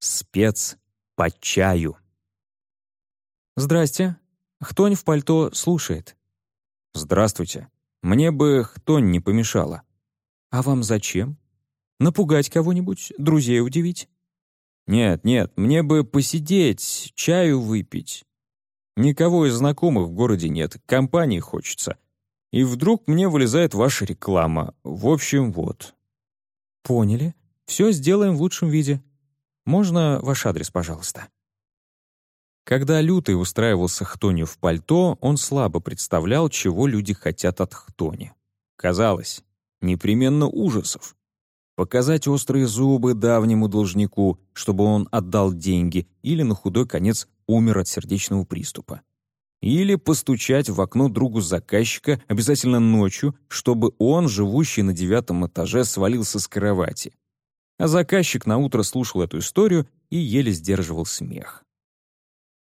Спец по чаю. «Здрасте. Хтонь в пальто слушает». «Здравствуйте. Мне бы хтонь не помешала». «А вам зачем? Напугать кого-нибудь, друзей удивить?» «Нет, нет, мне бы посидеть, чаю выпить. Никого из знакомых в городе нет, компании хочется. И вдруг мне вылезает ваша реклама. В общем, вот». «Поняли. Все сделаем в лучшем виде. Можно ваш адрес, пожалуйста?» Когда Лютый устраивался Хтонью в пальто, он слабо представлял, чего люди хотят от Хтони. Казалось, непременно ужасов. Показать острые зубы давнему должнику, чтобы он отдал деньги, или на худой конец умер от сердечного приступа. Или постучать в окно другу заказчика обязательно ночью, чтобы он, живущий на девятом этаже, свалился с кровати. А заказчик наутро слушал эту историю и еле сдерживал смех.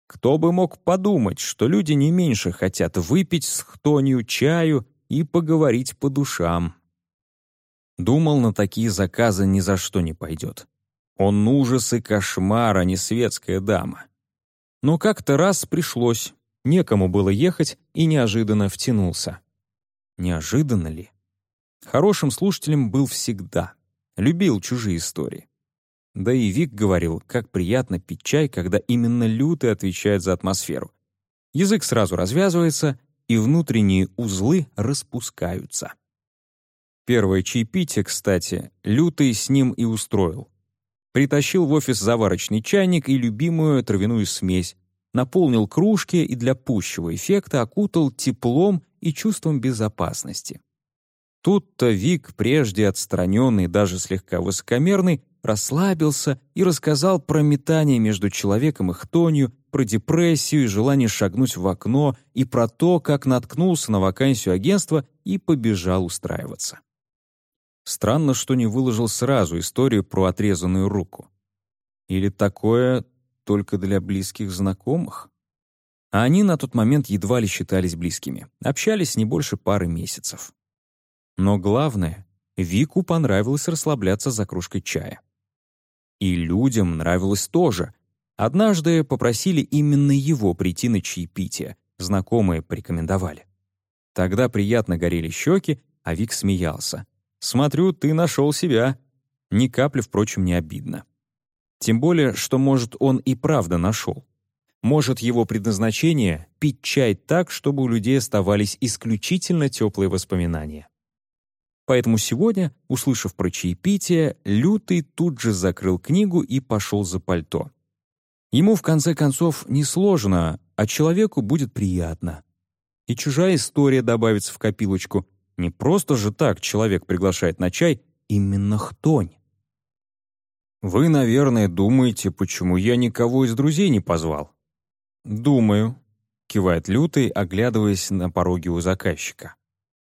Кто бы мог подумать, что люди не меньше хотят выпить с хтонью чаю и поговорить по душам. Думал, на такие заказы ни за что не пойдет. Он ужас и кошмар, а не светская дама. Но как-то раз пришлось, некому было ехать и неожиданно втянулся. Неожиданно ли? Хорошим слушателем был всегда. Любил чужие истории. Да и Вик говорил, как приятно пить чай, когда именно лютый отвечает за атмосферу. Язык сразу развязывается, и внутренние узлы распускаются. Первое чаепитие, кстати, лютый с ним и устроил. Притащил в офис заварочный чайник и любимую травяную смесь, наполнил кружки и для пущего эффекта окутал теплом и чувством безопасности. Тут-то Вик, прежде отстраненный, даже слегка высокомерный, расслабился и рассказал про метание между человеком и хтонью, про депрессию и желание шагнуть в окно и про то, как наткнулся на вакансию агентства и побежал устраиваться. Странно, что не выложил сразу историю про отрезанную руку. Или такое только для близких знакомых? А они на тот момент едва ли считались близкими, общались не больше пары месяцев. Но главное, Вику понравилось расслабляться за кружкой чая. И людям нравилось тоже. Однажды попросили именно его прийти на чаепитие, знакомые порекомендовали. Тогда приятно горели щеки, а Вик смеялся. «Смотрю, ты нашел себя». Ни капли, впрочем, не обидно. Тем более, что, может, он и правда нашел. Может, его предназначение — пить чай так, чтобы у людей оставались исключительно теплые воспоминания. Поэтому сегодня, услышав про чаепитие, Лютый тут же закрыл книгу и пошел за пальто. Ему, в конце концов, не сложно, а человеку будет приятно. И чужая история добавится в копилочку. Не просто же так человек приглашает на чай именно хтонь. «Вы, наверное, думаете, почему я никого из друзей не позвал?» «Думаю», — кивает Лютый, оглядываясь на пороге у заказчика.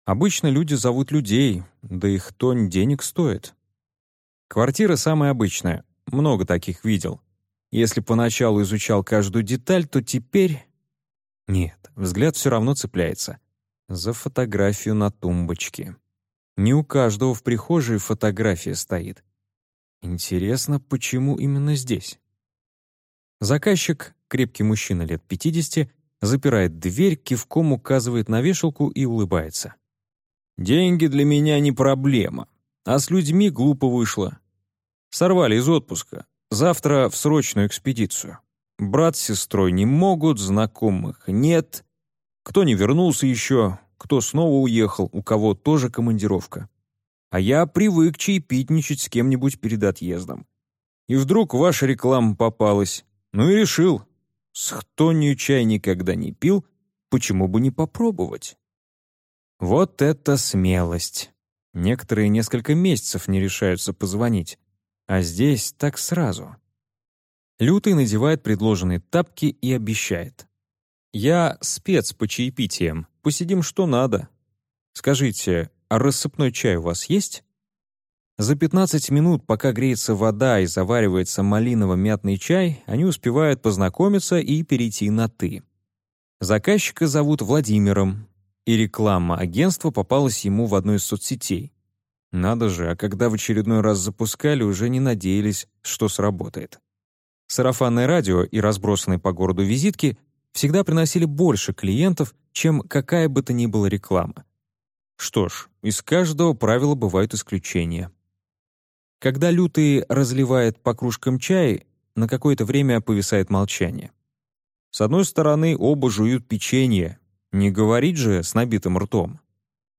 Обычно люди зовут людей, да их тонь денег стоит. Квартира самая обычная, много таких видел. Если поначалу изучал каждую деталь, то теперь... Нет, взгляд все равно цепляется. За фотографию на тумбочке. Не у каждого в прихожей фотография стоит. Интересно, почему именно здесь? Заказчик, крепкий мужчина лет 50, запирает дверь, кивком указывает на вешалку и улыбается. Деньги для меня не проблема, а с людьми глупо вышло. Сорвали из отпуска. Завтра в срочную экспедицию. Брат с сестрой не могут, знакомых нет. Кто не вернулся еще, кто снова уехал, у кого тоже командировка. А я привык чаепитничать с кем-нибудь перед отъездом. И вдруг ваша реклама попалась. Ну и решил. С хтонью чай никогда не пил, почему бы не попробовать? Вот это смелость! Некоторые несколько месяцев не решаются позвонить, а здесь так сразу. Лютый надевает предложенные тапки и обещает. «Я спец по чаепитиям, посидим что надо. Скажите, а рассыпной чай у вас есть?» За 15 минут, пока греется вода и заваривается малиново-мятный чай, они успевают познакомиться и перейти на «ты». Заказчика зовут Владимиром, и реклама агентства попалась ему в одной из соцсетей. Надо же, а когда в очередной раз запускали, уже не надеялись, что сработает. Сарафанное радио и разбросанные по городу визитки всегда приносили больше клиентов, чем какая бы то ни была реклама. Что ж, из каждого правила бывают исключения. Когда лютый разливает по кружкам чай, на какое-то время повисает молчание. С одной стороны, оба жуют печенье, не говорить же с набитым ртом.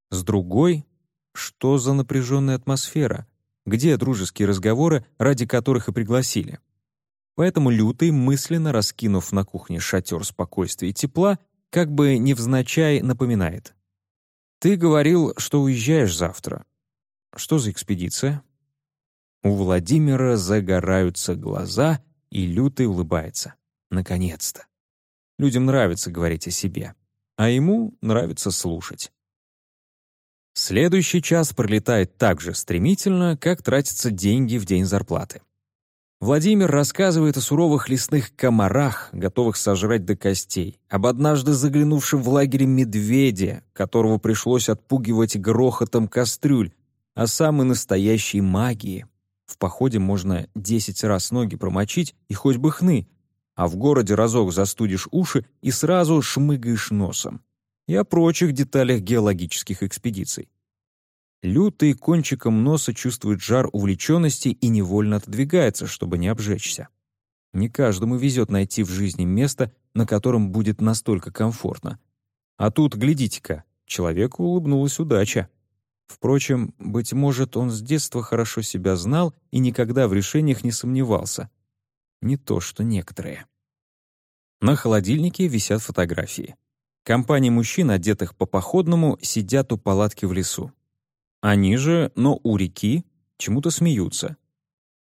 С другой, что за напряженная атмосфера? Где дружеские разговоры, ради которых и пригласили? Поэтому Лютый, мысленно раскинув на кухне шатер спокойствия и тепла, как бы невзначай напоминает. «Ты говорил, что уезжаешь завтра. Что за экспедиция?» У Владимира загораются глаза, и Лютый улыбается. Наконец-то. Людям нравится говорить о себе, а ему нравится слушать. Следующий час пролетает так же стремительно, как тратятся деньги в день зарплаты. Владимир рассказывает о суровых лесных комарах, готовых сожрать до костей, об однажды заглянувшем в лагере медведе, которого пришлось отпугивать грохотом кастрюль, о самой настоящей магии. В походе можно десять раз ноги промочить и хоть бы хны, а в городе разок застудишь уши и сразу шмыгаешь носом. И о прочих деталях геологических экспедиций. Лютый кончиком носа чувствует жар увлеченности и невольно отодвигается, чтобы не обжечься. Не каждому везет найти в жизни место, на котором будет настолько комфортно. А тут, глядите-ка, человеку улыбнулась удача. Впрочем, быть может, он с детства хорошо себя знал и никогда в решениях не сомневался. Не то, что некоторые. На холодильнике висят фотографии. Компания мужчин, одетых по походному, сидят у палатки в лесу. Они же, но у реки, чему-то смеются.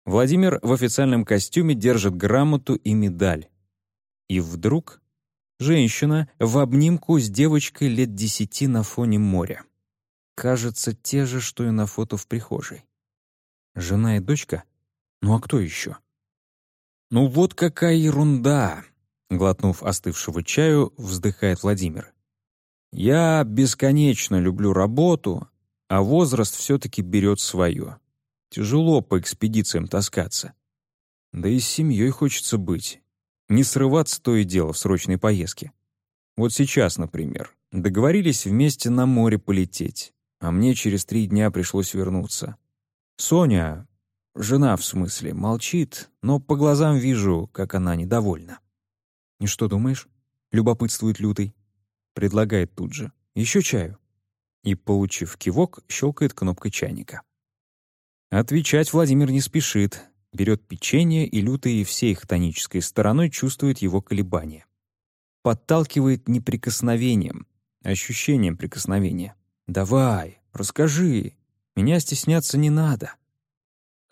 Владимир в официальном костюме держит грамоту и медаль. И вдруг женщина в обнимку с девочкой лет десяти на фоне моря. Кажется, те же, что и на фото в прихожей. Жена и дочка? Ну а кто еще? Ну вот какая ерунда! Глотнув остывшего чаю, вздыхает Владимир. Я бесконечно люблю работу, а возраст все-таки берет свое. Тяжело по экспедициям таскаться. Да и с семьей хочется быть. Не срываться то и дело в срочной поездке. Вот сейчас, например, договорились вместе на море полететь, а мне через три дня пришлось вернуться. Соня, жена в смысле, молчит, но по глазам вижу, как она недовольна. «И что думаешь?» — любопытствует Лютый. Предлагает тут же. «Еще чаю?» и, получив кивок, щелкает кнопкой чайника. Отвечать Владимир не спешит, берет печенье, и лютые всей их тонической стороной чувствует его колебания. Подталкивает неприкосновением, ощущением прикосновения. «Давай, расскажи, меня стесняться не надо».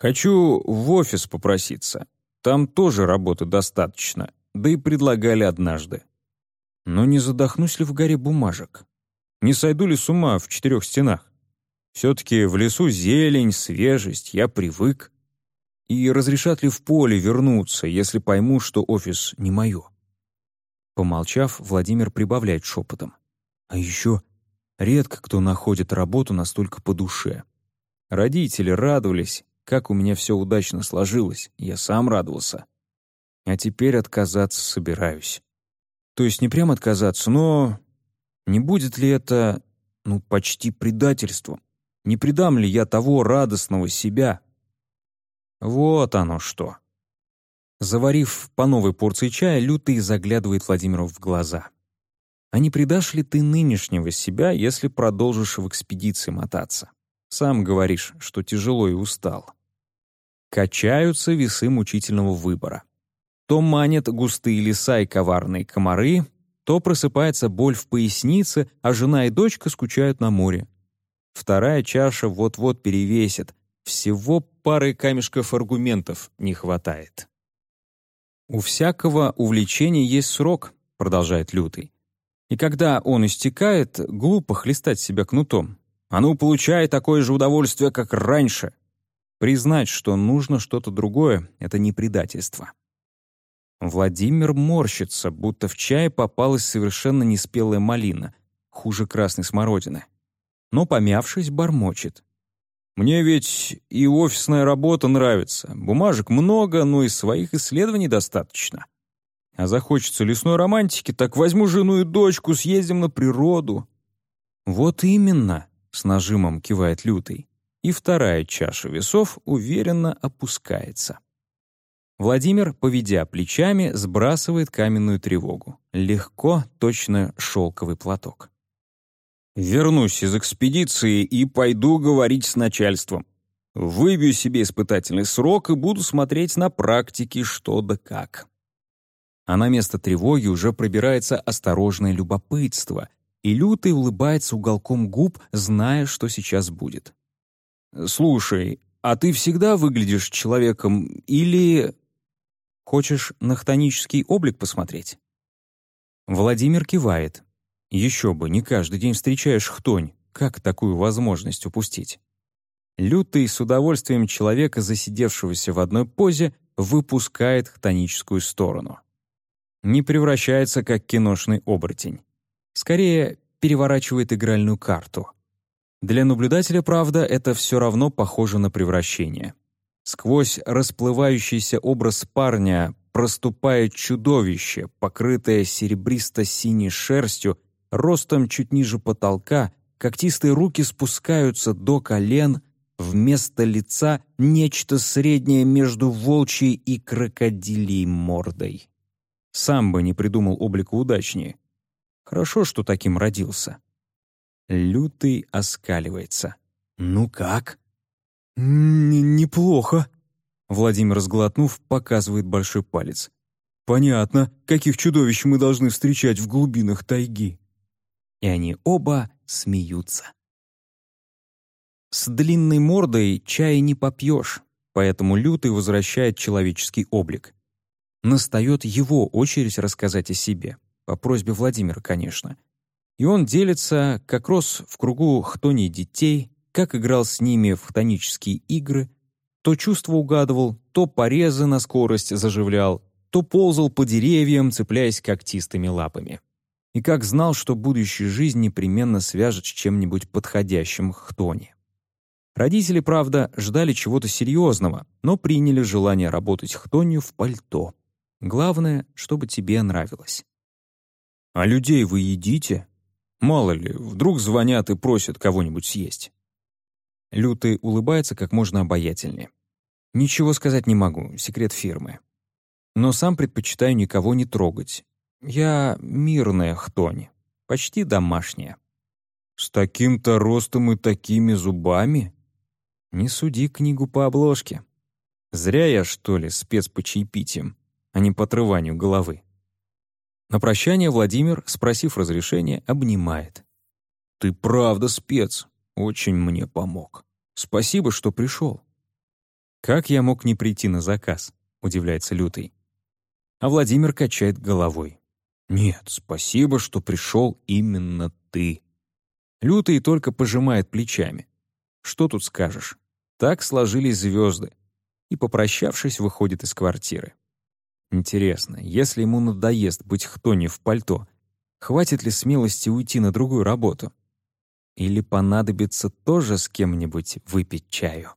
«Хочу в офис попроситься. Там тоже работы достаточно, да и предлагали однажды. Но не задохнусь ли в горе бумажек? Не сойду ли с ума в четырех стенах? Все-таки в лесу зелень, свежесть, я привык. И разрешат ли в поле вернуться, если пойму, что офис не мое? Помолчав, Владимир прибавляет шепотом. А еще редко кто находит работу настолько по душе. Родители радовались, как у меня все удачно сложилось, я сам радовался. А теперь отказаться собираюсь. То есть не прям отказаться, но не будет ли это, ну, почти предательством? Не предам ли я того радостного себя? Вот оно что. Заварив по новой порции чая, Лютый заглядывает Владимиру в глаза. А не предашь ли ты нынешнего себя, если продолжишь в экспедиции мотаться? Сам говоришь, что тяжело и устал. Качаются весы мучительного выбора. То манят густые леса и коварные комары, то просыпается боль в пояснице, а жена и дочка скучают на море. Вторая чаша вот-вот перевесит. Всего пары камешков аргументов не хватает. «У всякого увлечения есть срок», — продолжает Лютый. «И когда он истекает, глупо хлестать себя кнутом. А ну, получай такое же удовольствие, как раньше. Признать, что нужно что-то другое — это не предательство». Владимир морщится, будто в чай попалась совершенно неспелая малина, хуже красной смородины. Но, помявшись, бормочет. Мне ведь и офисная работа нравится. Бумажек много, но и своих исследований достаточно. А захочется лесной романтики, так возьму жену и дочку, съездим на природу». «Вот именно», — с нажимом кивает Лютый. И вторая чаша весов уверенно опускается. Владимир, поведя плечами, сбрасывает каменную тревогу. Легко, точно шелковый платок. «Вернусь из экспедиции и пойду говорить с начальством. Выбью себе испытательный срок и буду смотреть на практике что да как». А на место тревоги уже пробирается осторожное любопытство, и Лютый улыбается уголком губ, зная, что сейчас будет. «Слушай, а ты всегда выглядишь человеком или...» «Хочешь на хтонический облик посмотреть?» Владимир кивает. Еще бы, не каждый день встречаешь хтонь. Как такую возможность упустить? Лютый с удовольствием человека, засидевшегося в одной позе, выпускает хтоническую сторону не превращается как киношный оборотень. Скорее, переворачивает игральную карту. Для наблюдателя, правда, это все равно похоже на превращение. Сквозь расплывающийся образ парня проступает чудовище, покрытое серебристо-синей шерстью, ростом чуть ниже потолка, когтистые руки спускаются до колен, вместо лица нечто среднее между волчьей и крокодилей мордой. Сам бы не придумал облика удачнее. Хорошо, что таким родился. Лютый оскаливается. «Ну как?» «Неплохо», — Владимир, сглотнув, показывает большой палец. «Понятно, каких чудовищ мы должны встречать в глубинах тайги». И они оба смеются. С длинной мордой чая не попьешь, поэтому Лютый возвращает человеческий облик. Настает его очередь рассказать о себе. По просьбе Владимира, конечно. И он делится, как рос в кругу хтоний детей, как играл с ними в хтонические игры, то чувство угадывал, то порезы на скорость заживлял, то ползал по деревьям, цепляясь когтистыми лапами. И как знал, что будущую жизнь непременно свяжет с чем-нибудь подходящим хтоне. Родители, правда, ждали чего-то серьезного, но приняли желание работать хтонью в пальто. Главное, чтобы тебе нравилось. «А людей вы едите? Мало ли, вдруг звонят и просят кого-нибудь съесть». Лютый улыбается как можно обаятельнее. «Ничего сказать не могу, секрет фирмы. Но сам предпочитаю никого не трогать. Я мирная хтонь, почти домашняя». «С таким-то ростом и такими зубами?» «Не суди книгу по обложке. Зря я, что ли, спец по чаепитиям а не по отрыванию головы. На прощание Владимир, спросив разрешения, обнимает. «Ты правда спец, очень мне помог. Спасибо, что пришел». «Как я мог не прийти на заказ?» — удивляется Лютый. А Владимир качает головой. «Нет, спасибо, что пришел именно ты». Лютый только пожимает плечами. Что тут скажешь? Так сложились звезды. И, попрощавшись, выходит из квартиры. Интересно, если ему надоест быть хтони в пальто, хватит ли смелости уйти на другую работу? Или понадобится тоже с кем-нибудь выпить чаю?